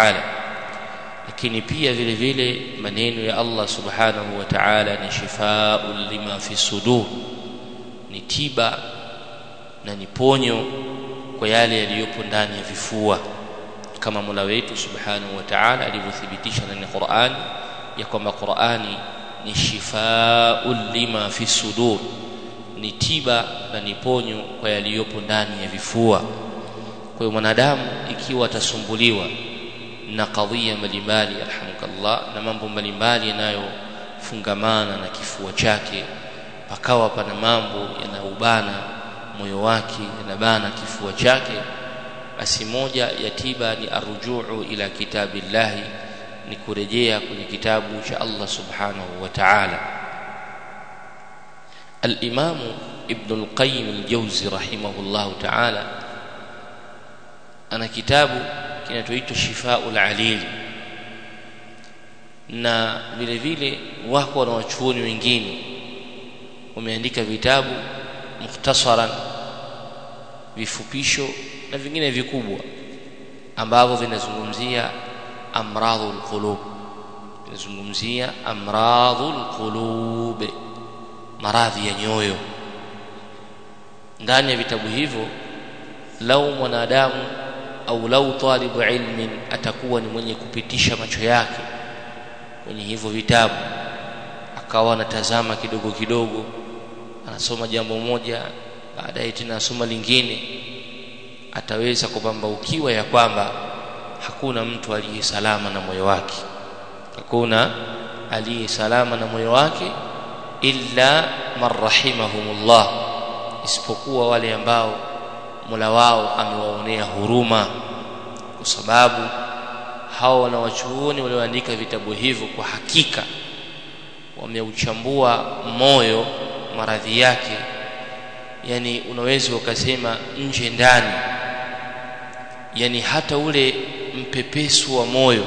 ta'ala. Lakini pia vile vile maneno ya Allah subhanahu wa ta'ala ni shifaa'un lima fi sudur. Ni tiba na ni ponyo kwa yale yaliyopo ndani ya vifua. Kama Mola wetu subhanahu wa ta'ala alivyothibitisha ndani ya Qur'an ya kwamba Qur'ani ni shifaa'un lima fi sudur. Ni tiba na ni ponyo kwa yaliyopo ndani ya vifua. Kwa hiyo mwanadamu ikiwa atasumbuliwa na kadhia mbalimbali alhamdulillah na mambo mbalimbali yanayofungamana na kifua chake pakawa pana mambo yanaubana moyo wake yanabana kifua chake basi moja ya tiba ni arrujuu ila kitabillahi ni kurejea kwenye kitabu cha Allah subhanahu wa ta'ala al-Imam Ibn al-Qayyim al-Jawzi rahimahullah ta'ala ana kitabu kinachoitwa Shifaul Alil. Na vile vile wako wachuoni wengine wameandika vitabu mukhtasaran vifupisho na vingine vikubwa ambavyo vinazungumzia amradhul qulub vinazungumzia amradhul qulub maradhi ya nyoyo. Ndani ya vitabu hivyo lau mwanadamu au lau talibu ilmin atakuwa ni mwenye kupitisha macho yake kwenye hivyo vitabu. Akawa anatazama kidogo kidogo anasoma jambo moja baadaye tena asoma lingine. Ataweza kupambaukiwa ya kwamba hakuna mtu aliye salama na moyo wake. Hakuna aliye salama na moyo wake illa man isipokuwa wale ambao Mola wao amewaonea huruma kwa sababu hao wanawachuoni walioandika vitabu hivyo kwa hakika wameuchambua moyo maradhi yake. Yani unaweza ukasema nje ndani. Yani hata ule mpepesu wa moyo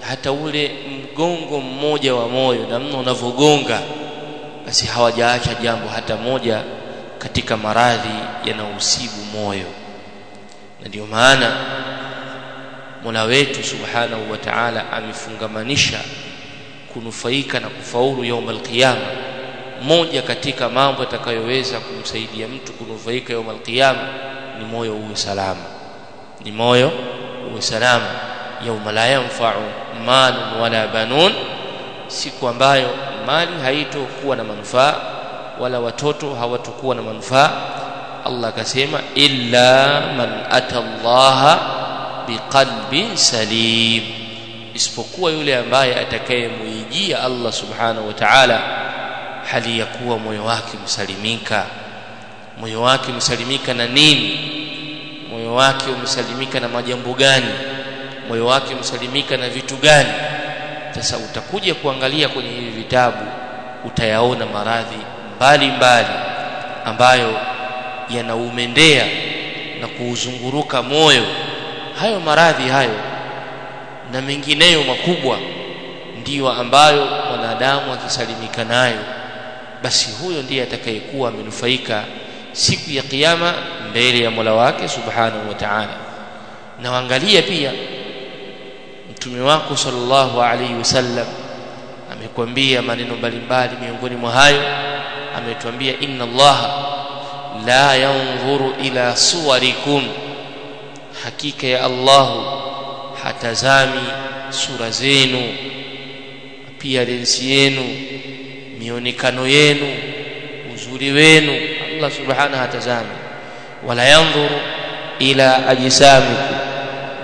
hata ule mgongo mmoja wa moyo namna unavogonga basi hawajaacha jambo hata moja katika maradhi yanayohusibu moyo. Na ndio maana Mola wetu Subhanahu wa Ta'ala amefungamanisha kunufaika na kufaulu yaumul qiyama moja katika mambo yatakayoweza kumsaidia mtu kunufaika yaumul qiyama ni moyo uwe salama. Ni moyo uwe salama. Yauma la yanfa'u malun wala banun siku ambayo mali haitokuwa na manufaa wala watoto hawatakuwa na manufaa. Allah akasema illa man atallaha biqalbin salim. Isipokuwa yule ambaye atakayemuijia Allah subhanahu wa ta'ala hali ya kuwa moyo wake msalimika moyo wake msalimika na nini? Moyo wake umesalimika na majambo gani? Moyo wake msalimika na vitu gani? Sasa utakuja kuangalia kwenye hivi vitabu utayaona maradhi mbalimbali ambayo yanaumendea na kuuzunguruka moyo. Hayo maradhi hayo na mengineyo makubwa ndiyo ambayo mwanadamu akisalimika nayo. Basi huyo ndiye atakayekuwa amenufaika siku ya kiyama mbele ya Mola wake subhanahu wa ta'ala. Na waangalia pia mtume wako sallallahu alaihi wasallam amekwambia maneno mbalimbali miongoni mwa hayo ametuambia inna allaha la yanzuru ila suwarikum. Hakika ya Allahu hatazami sura zenu pia lensi yenu mionekano yenu uzuri wenu. Allah subhanahu hatazami. Wala yanzuru ila ajsamikum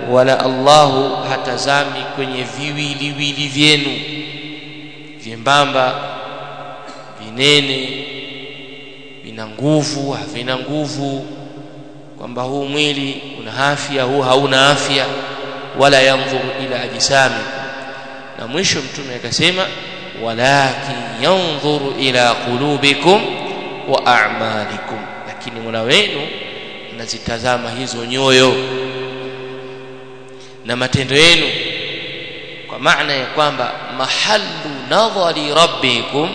wala Allahu hatazami kwenye viwiliwili vyenu. Vyembamba vinene vina nguvu havina nguvu kwamba huu mwili una afya huu hauna afya wala yanzuru ila ajisami. Na mwisho mtume akasema walakin yanzuru ila qulubikum wa a'malikum. Lakini Mola wenu anazitazama hizo nyoyo na matendo yenu kwa maana ya kwamba mahallu nadhari rabbikum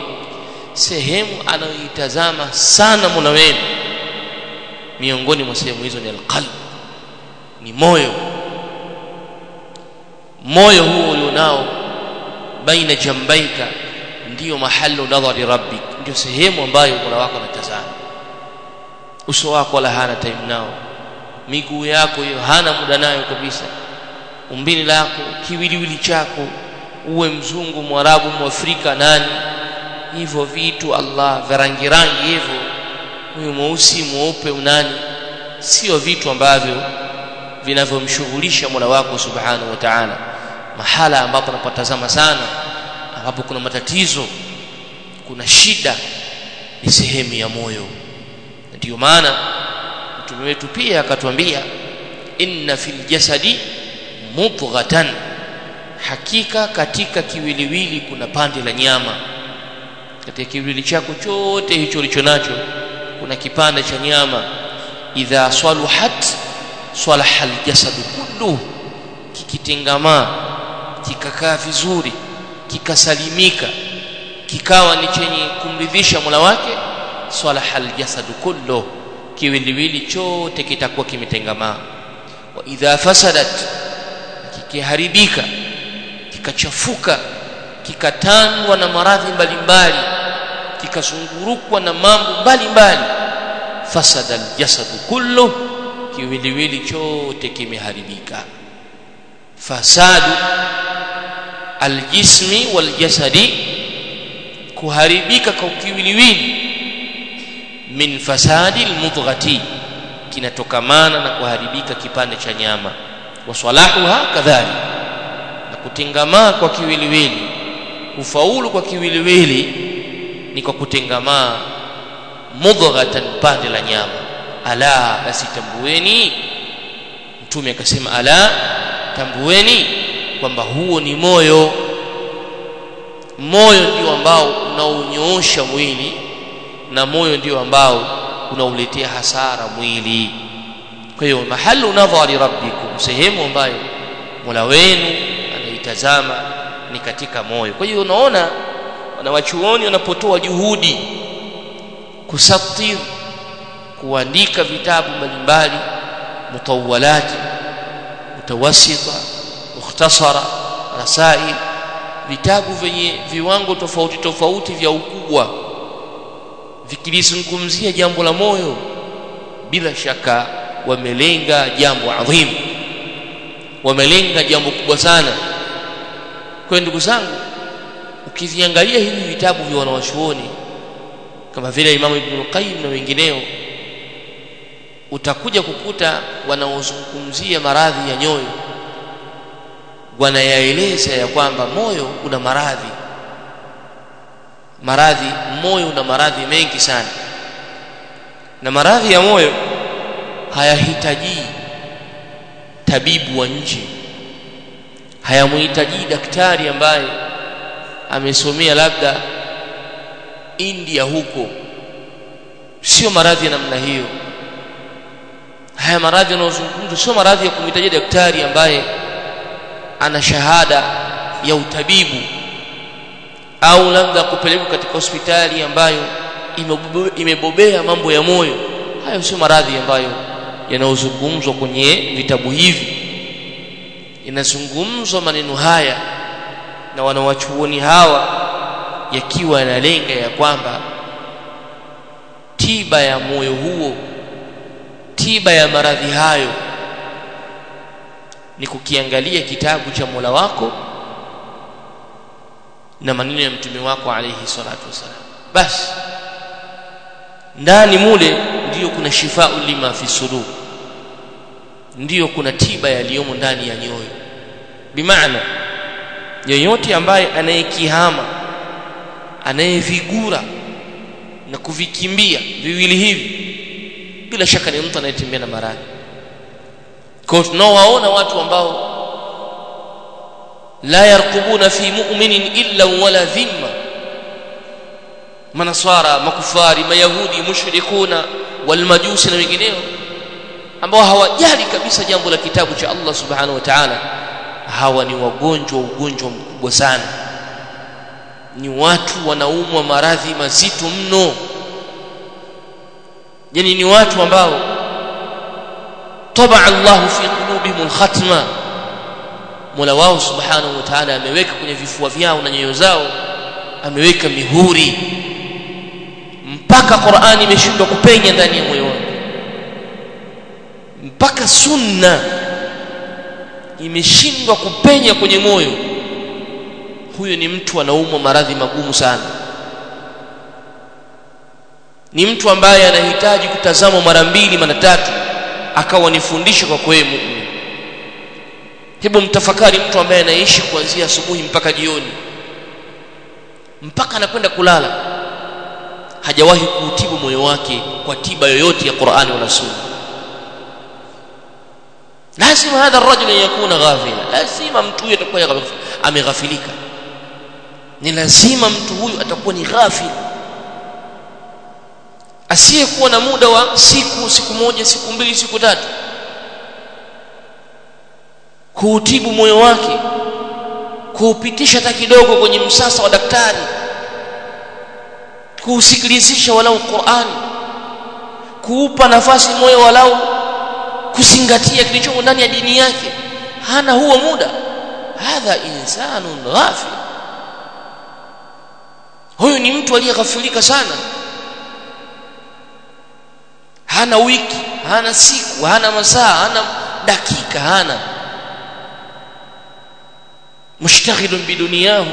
sehemu anayoitazama sana Mola wenu. Miongoni mwa sehemu hizo ni alqalb ni moyo. Moyo huo ulionao baina jambaika ndiyo mahalu nadhari rabbik ndio sehemu ambayo Mola wako anatazama. Uso wako wala hana time nao miguu yako hiyo hana muda nayo kabisa. Umbili lako kiwiliwili chako uwe mzungu mwarabu mwafrika nani hivyo vitu Allah vya rangi rangi hivyo. Huyu mweusi mweupe unani sio vitu ambavyo vinavyomshughulisha Mola wako subhanahu wa ta'ala. Mahala ambapo unapotazama sana ambapo kuna matatizo kuna shida ni sehemu ya moyo. Ndio maana mtume wetu pia akatuambia inna fil jasadi mudghatan. Hakika katika kiwiliwili kuna pande la nyama katika kiwili chako chote hicho ulicho nacho kuna kipande cha nyama. Idha saluhat salaha aljasadu kullu kikitengamaa kikakaa vizuri kikasalimika kikawa ni chenye kumridhisha Mola wake salaha aljasadu kullu kiwiliwili chote kitakuwa kimetengamaa. Wa idha fasadat kikiharibika kikachafuka kikatangwa na maradhi mbalimbali kikazungurukwa na mambo mbalimbali. Fasada aljasadu kullu kiwiliwili chote kimeharibika. Fasadu aljismi waljasadi kuharibika kwa kiwiliwili. Min fasadi almudghati kinatokamana na kuharibika kipande cha nyama. Wasalahuha kadhalik na kutengamaa kwa kiwiliwili. Kufaulu kwa kiwiliwili ni kwa kutengamaa mudghatan pande la nyama. Ala basi tambueni. Mtume akasema ala tambueni kwamba huo ni moyo. Moyo ndio ambao unaunyoosha mwili na moyo ndio ambao unauletea hasara mwili. Kwa hiyo mahalu nadhari rabbikum sehemu ambayo Mola wenu anaitazama ni katika moyo. Kwa hiyo unaona wanawachuoni wanapotoa juhudi kusatir kuandika vitabu mbalimbali mutawalati mutawasita mukhtasara rasail vitabu vyenye viwango tofauti tofauti vya ukubwa vikilizungumzia jambo la moyo bila shaka wamelenga jambo adhimu. Wamelenga jambo kubwa sana. Kwa ndugu zangu ukiviangalia hivi vitabu vya wanawachuoni kama vile Imam Ibn Qayyim na wengineo utakuja kukuta wanaozungumzia maradhi ya nyoyo wanayaeleza ya kwamba moyo una maradhi. Maradhi moyo una maradhi mengi sana. Na maradhi ya moyo hayahitaji tabibu wa nje. Hayamhitaji daktari ambaye amesomea labda India huko. Sio maradhi ya namna hiyo. Haya maradhi yanayozungumzwa sio maradhi ya kumhitaji daktari ambaye ana shahada ya utabibu au labda kupelekwa katika hospitali ambayo imebobea mambo ya moyo. Hayo sio maradhi ambayo yanayozungumzwa kwenye vitabu hivi. Inazungumzwa maneno haya na wanawachuoni hawa yakiwa yanalenga ya kwamba tiba ya moyo huo tiba ya maradhi hayo ni kukiangalia kitabu cha Mola wako na maneno ya mtume wako alayhi salatu wasalam basi ndani mule ndiyo kuna shifau lima fi sudur ndiyo kuna tiba yaliyomo ndani ya nyoyo. Bimaana yoyote ambaye anayekihama anayevigura na kuvikimbia viwili hivi bila shaka ni mtu anayetembea na maradhi. Kwa tunaowaona watu ambao la yarqubuna fi mu'minin illa wala dhimma manaswara makufari mayahudi mushrikuna walmajusi na wengineo ambao hawajali kabisa jambo la kitabu cha Allah subhanahu wa ta'ala hawa ni wagonjwa ugonjwa mkubwa sana ni watu wanaumwa maradhi mazito mno yani ni watu ambao طبع الله في قلوبهم الختمه Mola wao subhanahu wa ta'ala ameweka kwenye vifua vyao na nyoyo zao ameweka mihuri mpaka Qur'ani imeshindwa kupenya ndani ya moyo wake mpaka sunna imeshindwa kupenya kwenye moyo huyo ni mtu anaumwa maradhi magumu sana. Ni mtu ambaye anahitaji kutazama mara mbili mara tatu akawa ni fundisho kwa kwemu hebu mtafakari mtu ambaye anaishi kuanzia asubuhi mpaka jioni mpaka anakwenda kulala hajawahi kuutibu moyo wake kwa tiba yoyote ya Qur'ani wala Sunna lazima hadha ar-rajul yakuna ghafila lazima mtu huyu atakuwa ameghafilika ni lazima mtu huyu atakuwa ni ghafil asiyekuwa na muda wa siku siku moja siku mbili siku tatu kuutibu moyo wake kuupitisha hata kidogo kwenye msasa wa daktari kuusikilizisha walau Qur'ani kuupa nafasi moyo walau kuzingatia kilichomo ndani ya dini yake. Hana huo muda. Hadha insanun ghafil. Huyu ni mtu aliyeghafilika sana. Hana wiki hana siku hana masaa hana dakika hana. Mushtaghilun biduniyahu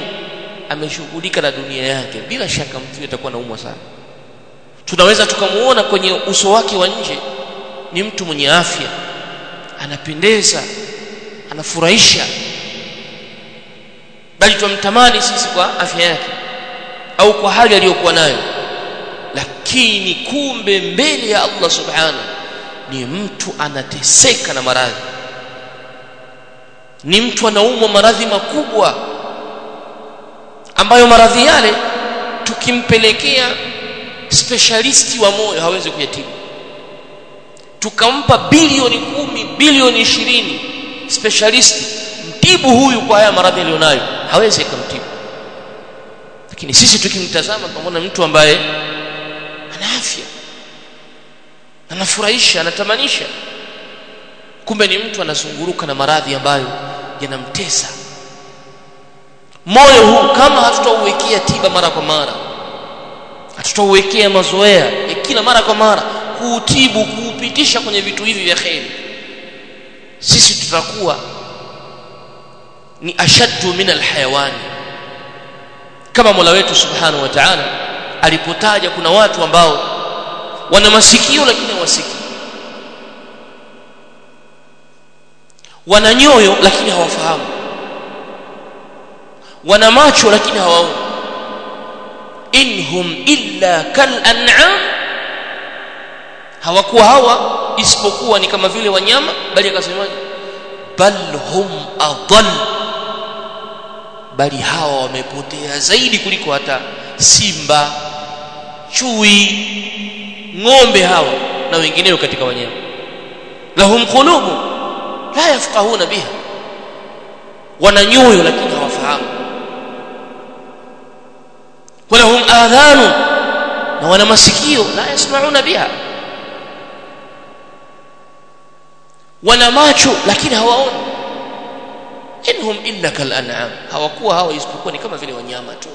ameshughulika na dunia yake. Bila shaka mtu atakuwa naumwa sana. Tunaweza tukamuona kwenye uso wake wa nje ni mtu mwenye afya anapendeza anafurahisha. Bali tumtamani sisi kwa afya yake au kwa hali aliyokuwa nayo. Lakini kumbe mbele ya Allah subhanahu ni mtu anateseka na maradhi. Ni mtu anaumwa maradhi makubwa ambayo maradhi yale tukimpelekea specialisti wa moyo hawezi kuyatibu tukampa bilioni kumi bilioni ishirini. Specialist mtibu huyu kwa haya maradhi aliyonayo hawezi akamtibu. Lakini sisi tukimtazama tunaona mtu ambaye ana afya anafurahisha anatamanisha. Kumbe ni mtu anazunguruka na maradhi ambayo yanamtesa. Moyo huu kama hatutauwekea tiba mara kwa mara hatutauwekea mazoea ya kila mara kwa mara kuutibu kuupitisha kwenye vitu hivi vya kheri. Sisi tutakuwa ni ashaddu min alhayawani. Kama Mola wetu subhanahu wa ta'ala alipotaja kuna watu ambao wana masikio lakini hawasikii. Wana nyoyo lakini hawafahamu. Wana macho lakini hawaoni. Inhum illa kal an'am hawakuwa hawa isipokuwa ni kama vile wanyama bali akasemaje bal hum adall. Bali hawa wamepotea zaidi kuliko hata simba chui ng'ombe hawa na wengineo katika wanyama. Lahum qulubu la yafqahuna biha. Wana nyoyo lakini hawafahamu. Walahum adhanu na wana masikio la yasmauna biha wana macho lakini hawaoni. Inhum illa kal an'am hawakuwa hawa isipokuwa ni kama vile wanyama tu.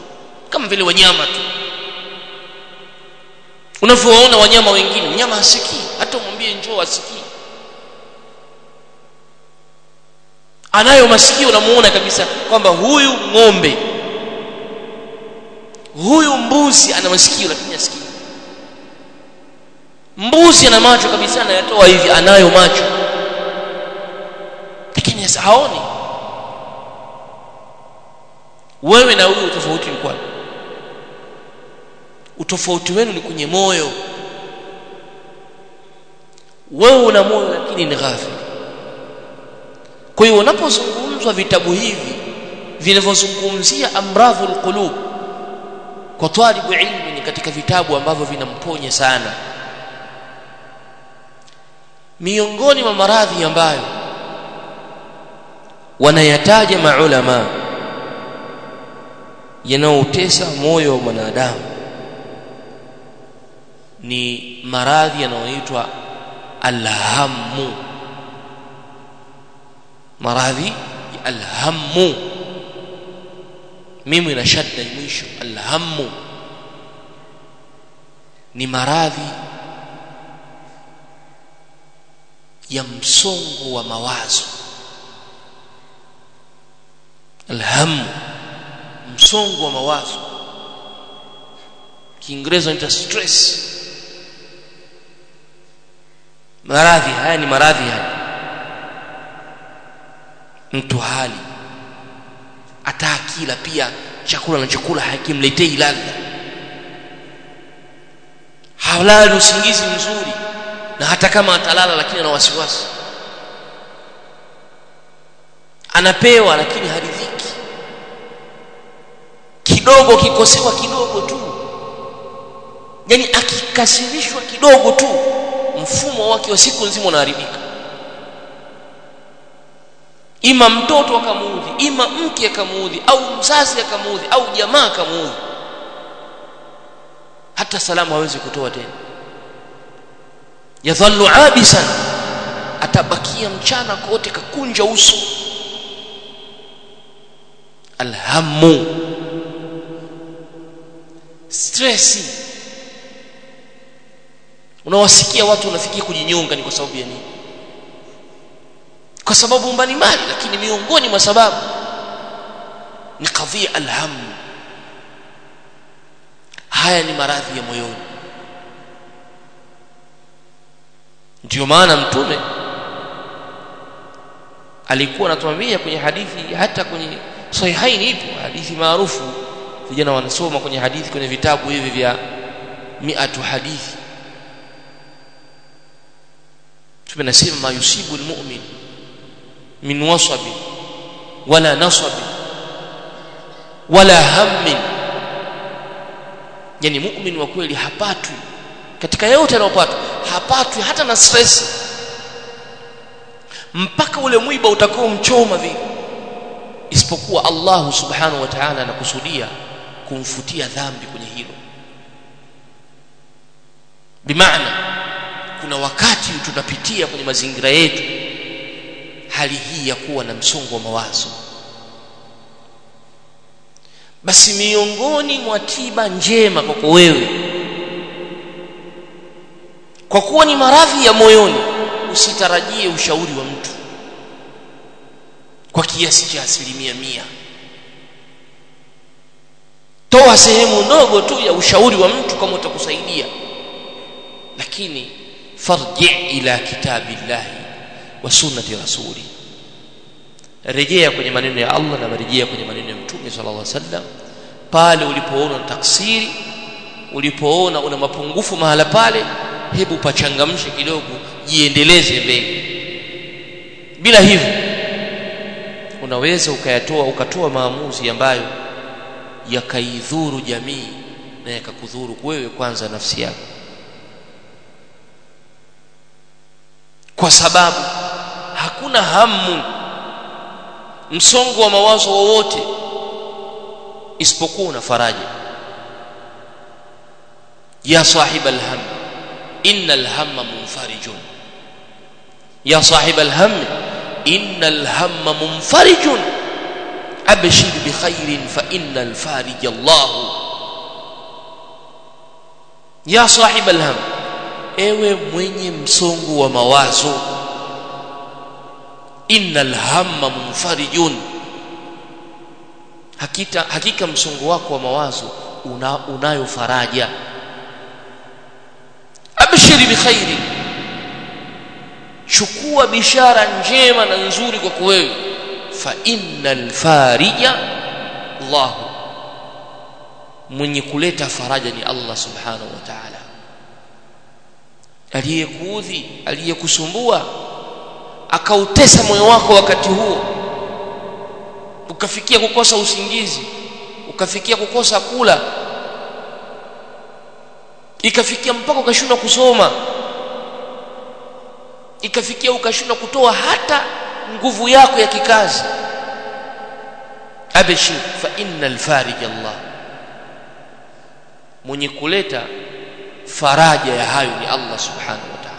Kama vile wanyama tu. Unavyoona wanyama wengine mnyama hasikii. Hata umwambie njoo asikii anayo masikio unamuona kabisa kwamba huyu ng'ombe huyu mbuzi ana masikio lakini asikii mbuzi ana macho kabisa anayatoa hivi anayo macho lakini haoni. Wewe na huyo utofauti kwani utofauti wenu ni kwenye moyo. Wewe una moyo lakini ni ghafili. Kwa hiyo unapozungumzwa vitabu hivi vinavyozungumzia amradhul qulub kwa talibu ilmi ni katika vitabu ambavyo vinamponya sana. Miongoni mwa maradhi ambayo wanayataja maulama yanayoutesa moyo wa mwanadamu ni maradhi yanayoitwa alhamu. Maradhi ya alhammu mimi na shadda mwisho alhammu ni maradhi ya msongo wa mawazo alhamu msongo wa mawazo. Kiingereza inaitwa stress. Maradhi haya ni maradhi haya mtu hali. Ataakila pia chakula na chakula hakimletei ladha. Halali usingizi mzuri na hata kama atalala lakini ana wasiwasi. Anapewa lakini haridhiki kidogo kikosewa kidogo tu. Yani akikasirishwa kidogo tu mfumo wake wa siku nzima unaharibika. Ima mtoto akamuudhi ima mke akamuudhi au mzazi akamuudhi au jamaa akamuudhi hata salamu hawezi kutoa tena. Yadhallu abisan atabakia mchana kote kakunja uso. Alhamu stressi unawasikia watu wanafikia kujinyonga ni kwa sababu ya nini? Kwa sababu mbalimbali lakini miongoni mwa sababu ni kadhia alhamu. Haya ni maradhi ya moyoni. Ndio maana mtume alikuwa anatuambia kwenye hadithi hata kwenye sahihaini ipo hadithi maarufu vijana wanasoma kwenye hadithi kwenye vitabu hivi vya miatu hadithi. Tumenasema ma yusibu almu'min min wasabi wala nasabi wala hammin. Yani mu'min wa kweli hapatwi. Katika yote anayopata hapatwi hata na stress. Mpaka ule mwiba utakao mchoma vile. Isipokuwa Allah subhanahu wa ta'ala anakusudia kumfutia dhambi kwenye hilo. Bimaana kuna wakati tunapitia kwenye mazingira yetu hali hii ya kuwa na msongo wa mawazo. Basi miongoni mwa tiba njema kwako wewe kwa kuwa ni maradhi ya moyoni usitarajie ushauri wa mtu kwa kiasi cha asilimia mia toa sehemu ndogo tu ya ushauri wa mtu kama utakusaidia. Lakini farji ila kitabillahi wa sunnati rasuli. Rejea kwenye maneno ya Allah na rejea kwenye maneno ya Mtume sallallahu alaihi wasallam. Pale ulipoona taksiri ulipoona una mapungufu mahala pale hebu pachangamshe kidogo jiendeleze mbele. Bila hivyo unaweza ukayatoa ukatoa maamuzi ambayo yakaidhuru jamii na yakakudhuru wewe kwanza nafsi yako. Kwa sababu hakuna hamu msongo wa mawazo wowote isipokuwa una faraja. Ya sahib alham inna alhamma munfarijun. Ya sahib alham inna alhamma munfarijun abshir bikhairin fa inna alfarij Allah ya sahib alham ewe mwenye msongo wa mawazo. Innal hamma munfarijun. Hakika hakika msongo wako wa mawazo una, unayo faraja. Abshiri bikhairi chukua bishara njema na nzuri kwako wewe fa innal farija Allah. Mwenye kuleta faraja ni Allah subhanahu wa ta'ala. Aliyekuudhi aliyekusumbua akautesa moyo wako wakati huo ukafikia kukosa usingizi ukafikia kukosa kula ikafikia mpaka ukashindwa kusoma ikafikia ukashindwa kutoa hata nguvu yako ya kikazi. Abshir fa innal farij Allah. Mwenye kuleta faraja ya hayo ni Allah subhanahu wa ta'ala.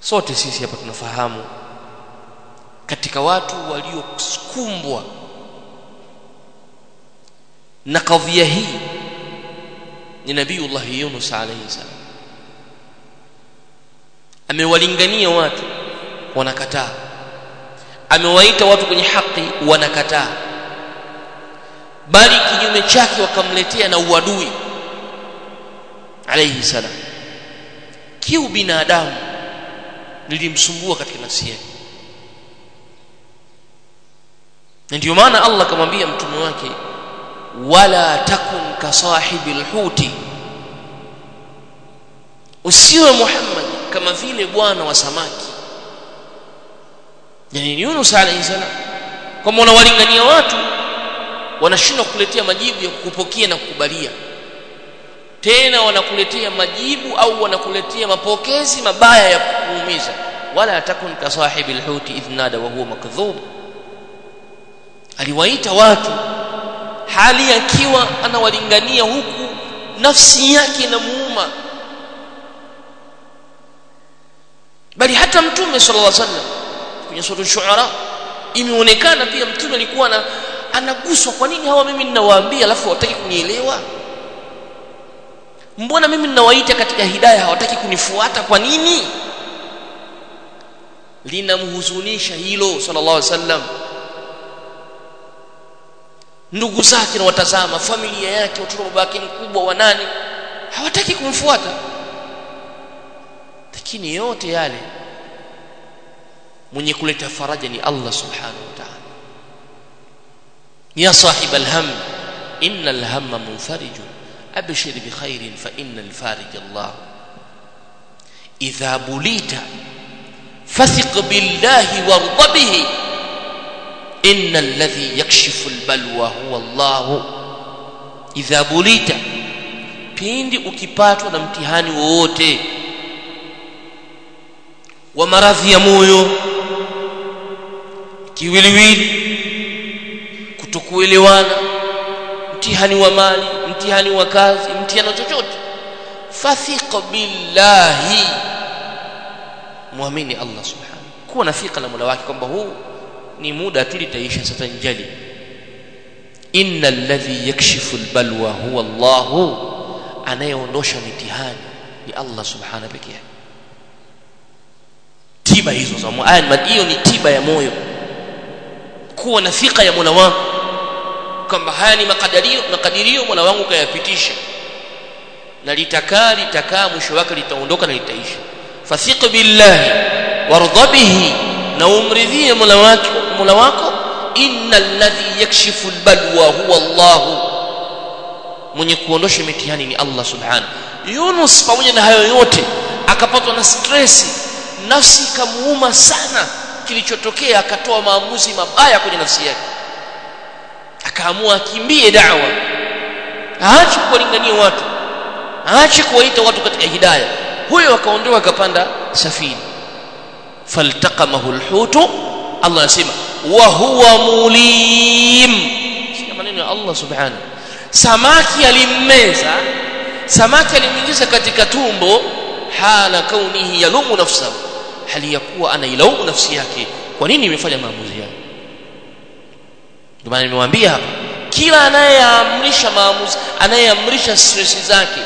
Sote sisi hapa tunafahamu katika watu waliokumbwa na kadhia hii ni nabiiullah Yunus alayhi salam. Amewalingania watu wanakataa. Amewaita watu kwenye haki wanakataa. Bali kinyume chake wakamletea na uadui. Alayhi salam. Kiu binadamu lilimsumbua katika nafsi yake. Ndio maana Allah akamwambia mtume wake wala takun ka sahibil huti usiwe Muhammad kama vile bwana wa samaki yani Yunus alayhi salam kama unawalingania watu wanashindwa kukuletea majibu ya kukupokea na kukubalia. Tena wanakuletea majibu au wanakuletea mapokezi mabaya ya kukuumiza. Wala takun ka sahibi alhuti idh nada wa huwa makdhub. Aliwaita watu hali akiwa anawalingania huku nafsi yake inamuuma. Bali hata mtume sallallahu alaihi wasallam kwenye sura shuara imeonekana pia mtume alikuwa na anaguswa kwa nini hawa mimi ninawaambia alafu hawataki kunielewa? Mbona mimi ninawaita katika hidayah hawataki kunifuata kwa nini? Linamhuzunisha hilo sallallahu alaihi wasallam. Ndugu zake na watazama familia yake watoto babake mkubwa wa nani hawataki kumfuata. Lakini yote yale mwenye kuleta faraja ni Allah subhanahu wa ta'ala ya sahib alham inna alhamma munfarijun abshir bikhairin fa inna alfarij Allah idha bulita fathiq billahi warda bihi إن الذي يكشف البلوى هو الله إذا بليت pindi ukipatwa na mtihani wowote wa maradhi ya moyo kiwiliwili kutokuelewana mtihani wa mali mtihani wa kazi mtihani chochote fathiq billahi muamini Allah subhanahu kuwa na thika na Mola wake kwamba huu ni muda tu litaisha satanjali inna alladhi yakshifu albalwa huwa Allah anayeondosha mitihani ni Allah subhanahu pekee tiba hizo za moyo hiyo ni tiba ya moyo kuwa na thika ya Mola wangu kwamba haya ni makadirio makadirio Mola wangu kayapitisha na litakaa litakaa mwisho wake litaondoka na litaisha. Fathiq billahi warda bihi na umridhie mola wako mola wako. Innal ladhi yakshifu albalwa huwa Allah mwenye kuondosha mitihani ni Allah subhanahu. Yunus pamoja na hayo yote akapatwa na stress nafsi ikamuuma sana kilichotokea akatoa maamuzi mabaya kwenye nafsi yake. Akaamua akimbie da'wa. Aache kuwalingania watu. Aache kuwaita watu katika hidayah huyo akaondoka akapanda safina. Faltaqamahu alhutu Allah anasema wa huwa mulim. Sikia maneno ya Allah subhanahu. Samaki alimmeza samaki alimuingiza katika tumbo hala kaunihi yalumu nafsahu hali ya kuwa anailaumu nafsi yake kwa nini imefanya maamuzi hayo ndio maana nimewaambia hapa kila anayeamrisha maamuzi anayeamrisha stress zake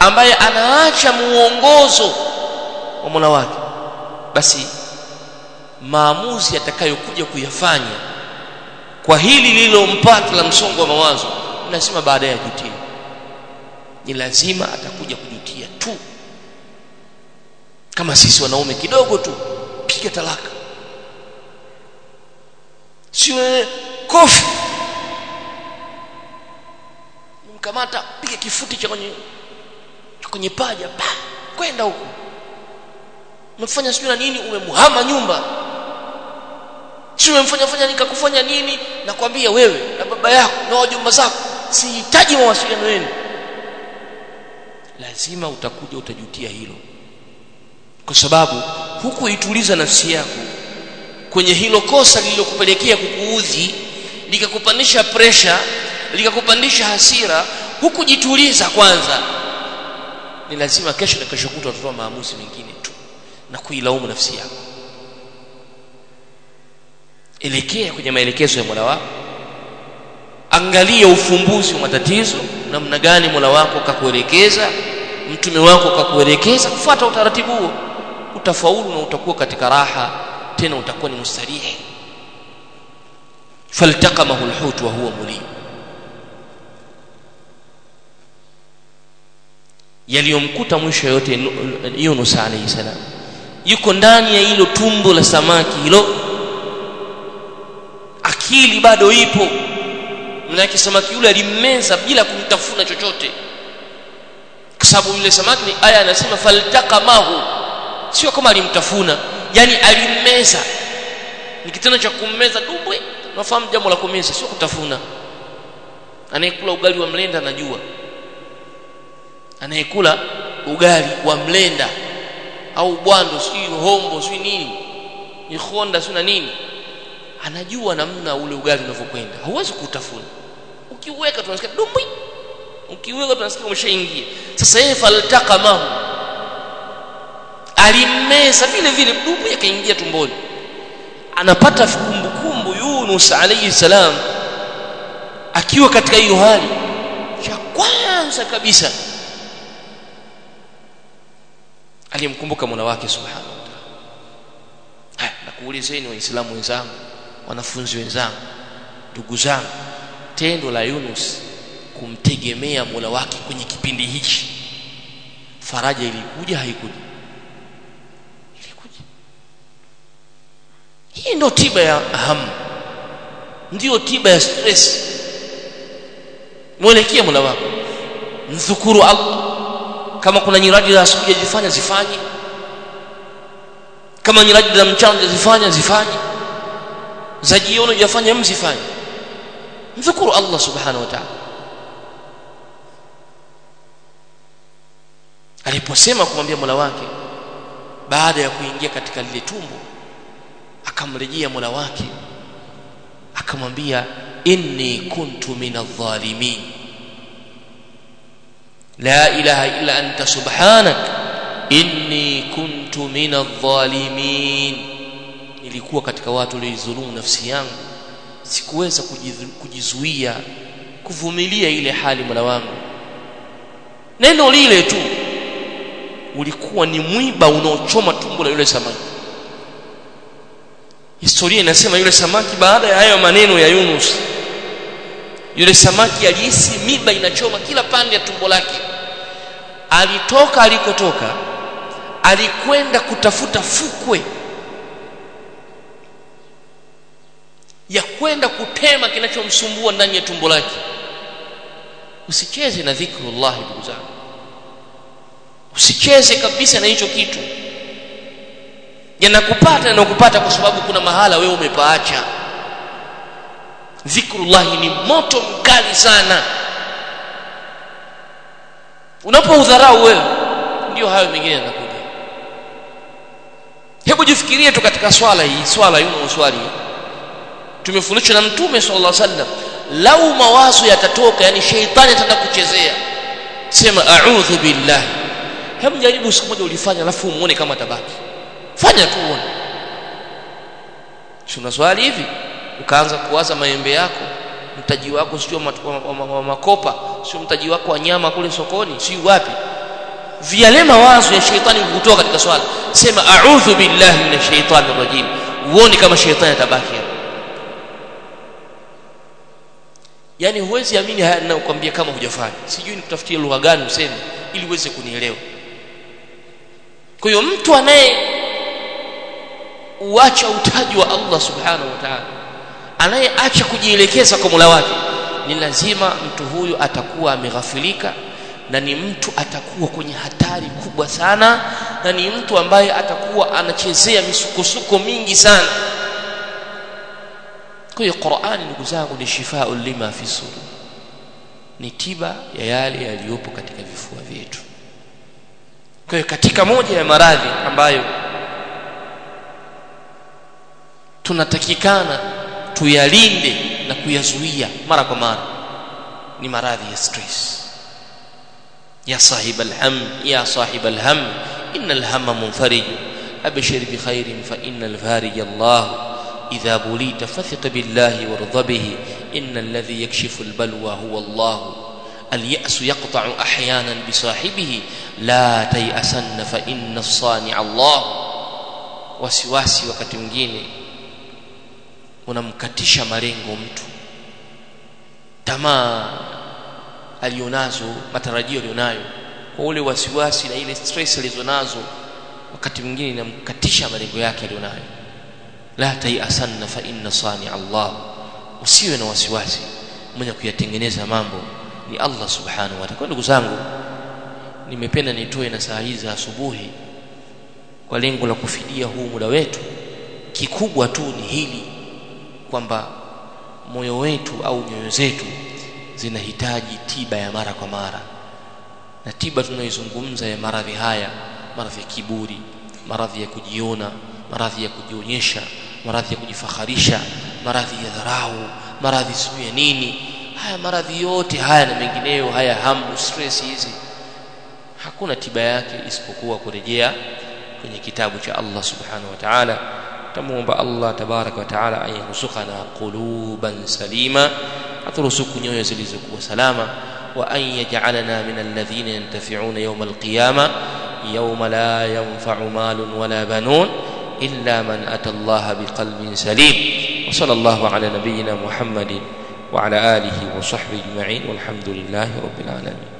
ambaye anaacha muongozo wa Mola wake basi maamuzi atakayokuja kuyafanya kwa hili lililompata la msongo wa mawazo lazima baadaye ajutie. Ni lazima atakuja kujutia kama sisi wanaume kidogo tu piga talaka. Siwe kofi. Mkamata piga kifuti cha kwenye kwenye paja pa kwenda huko. Umefanya sio na nini umemhama nyumba. Si umemfanya fanya nikakufanya nini nakwambia wewe na baba yako na wajomba zako sihitaji mawasiliano yenu. Lazima utakuja utajutia hilo kwa sababu hukuituliza nafsi yako. Kwenye hilo kosa lililokupelekea kukuudhi likakupandisha presha likakupandisha hasira hukujituliza kwanza. Ni lazima kesho na kesho kutwa utatoa maamuzi mengine tu na kuilaumu nafsi yako. Elekea kwenye maelekezo ya Mola wako. Angalia ufumbuzi wa matatizo namna gani Mola wako kakuelekeza mtume wako kakuelekeza kufuata utaratibu huo utafaulu na utakuwa katika raha tena utakuwa ni mustarihi. Faltaqamahu alhut wa huwa mulim. Yaliyomkuta mwisho yote Yunus alayhi salam. Yuko ndani ya hilo tumbo la samaki hilo. Akili bado ipo. Mnaki samaki yule alimmeza bila kumtafuna chochote. Kwa sababu yule samaki aya anasema faltaqamahu sio kama alimtafuna. Yani alimmeza. Ni kitendo cha kummeza dumbwe unafahamu jambo la kumeza sio kutafuna. Anayekula ugali wa mlenda anajua. Anayekula ugali wa mlenda au bwando si hombo si nini ni honda na nini anajua namna ule ugali unavyokwenda. Huwezi kutafuna. Ukiweka tunasikia dumbwi ukiweka tunasikia umeshaingia. Sasa yeye faltaqamahu alimmeza vile vile dubu yakaingia tumboni. Anapata kumbukumbu Yunus alayhi salam akiwa katika hiyo hali cha kwanza kabisa. Alimkumbuka Mola wake subhanahu wa ta'ala. Nakuulizeni waislamu wenzangu wanafunzi wenzangu ndugu zangu tendo la Yunus kumtegemea Mola wake kwenye kipindi hichi faraja ilikuja haikuja ilikuja hii ndio tiba ya hamu. Ndio tiba ya stress. Mwelekee Mola wako. Mdhukuru Allah kama kuna nyiradi za asubuhi zifanya zifanye. Kama nyiradi za mchana zifanya zifanye. Za jioni hujafanya mzifanye. Mdhukuru Allah subhanahu wa ta'ala. Aliposema kumwambia Mola wake baada ya kuingia katika lile tumbo akamrejea Mola wake. Akamwambia inni kuntu minadh-dhalimin la ilaha illa anta subhanak. Inni kuntu minadh-dhalimin nilikuwa katika watu waliodhulumu nafsi yangu. Sikuweza kujizuia kuvumilia ile hali Mola wangu. Neno lile tu ulikuwa ni mwiba unaochoma tumbo la yule samaki historia inasema yule samaki baada ya hayo maneno ya Yunus yule samaki alihisi miba inachoma kila pande ya tumbo lake. Alitoka alikotoka alikwenda kutafuta fukwe ya kwenda kutema kinachomsumbua ndani ya tumbo lake. Usicheze na dhikrullah ndugu zangu. Usicheze kabisa na hicho kitu yanakupata yanakupata kwa sababu kuna mahala wewe umepaacha. Zikrullahi ni moto mkali sana. Unapoudharau wewe ndio hayo mengine yanakuja. Hebu jifikirie tu katika swala hii swala yuna uswali tumefundishwa na mtume sallallahu alaihi wasallam lau mawazo yatatoka yani sheitani atataka kuchezea sema a'udhu billahi. Hebu jaribu siku moja ulifanya alafu umuone kama tabaki fanya tu uone. Si swali hivi? Ukaanza kuwaza maembe yako mtaji wako sio wa makopa sio mtaji wako wa nyama kule sokoni si wapi? Viale mawazo ya shetani kutoka katika swala. Sema a'udhu billahi minash shaitani rajim. Uone kama shetani atabaki hapo. Yani huwezi amini haya ninayokuambia kama hujafanya. Sijui nikutafutie lugha gani useme ili uweze kunielewa. Kwa hiyo mtu anaye uacha utaji wa Allah subhanahu wa ta'ala. Anayeacha kujielekeza kwa Mola wake ni lazima mtu huyu atakuwa ameghafilika na ni mtu atakuwa kwenye hatari kubwa sana na ni mtu ambaye atakuwa anachezea misukosuko mingi sana. Kwa hiyo Qur'ani ndugu zangu ni shifaa lima fi sudur. Ni tiba ya yale yaliyopo katika vifua vyetu. Kwa hiyo katika moja ya maradhi ambayo tunatakikana tuyalinde na kuyazuia mara kwa mara ni maradhi ya stress ya sahib alham ya sahib alham inna alhamma munfarij abshir bi khairin fa inna alfarij Allah idha fathiq billahi warda bihi inna alladhi yakshifu albalwa huwa Allah اليأس يقطع أحيانا بصاحبه لا تيأسن فإن الصانع الله wasiwasi wakati mwingine unamkatisha malengo mtu. Tamaa alionazo matarajio alionayo kwa ule wasiwasi na ile stress alizonazo wakati mwingine inamkatisha malengo yake alionayo. La tayasanna fa inna sani Allah. Usiwe na wasiwasi. Mwenye kuyatengeneza mambo ni Allah subhanahu wa ta'ala. Ndugu zangu nimependa nitoe na saa hizi asubuhi kwa lengo la kufidia huu muda wetu. Kikubwa tu ni hili kwamba moyo wetu au nyoyo zetu zinahitaji tiba ya mara kwa mara. Na tiba tunayozungumza ya maradhi haya maradhi ya kiburi maradhi ya kujiona maradhi ya kujionyesha maradhi ya kujifaharisha maradhi ya dharau maradhi sio ya nini haya maradhi yote haya na mengineyo haya hamu stress hizi hakuna tiba yake isipokuwa kurejea kwenye kitabu cha Allah subhanahu wa ta'ala tumuomba Allah tabaraka wa ta'ala ayarzuqana quluban salima aturuzuku nyoyo zilizokuwa salama wa an yaj'alana min alladhina yantafi'una yawm alqiyama yawma la yanfa'u malun wala banun illa man ata Allah biqalbin salim wa sallallahu ala nabiyyina Muhammadin wa ala alihi wa sahbihi ajma'in walhamdulillahi rabbil alamin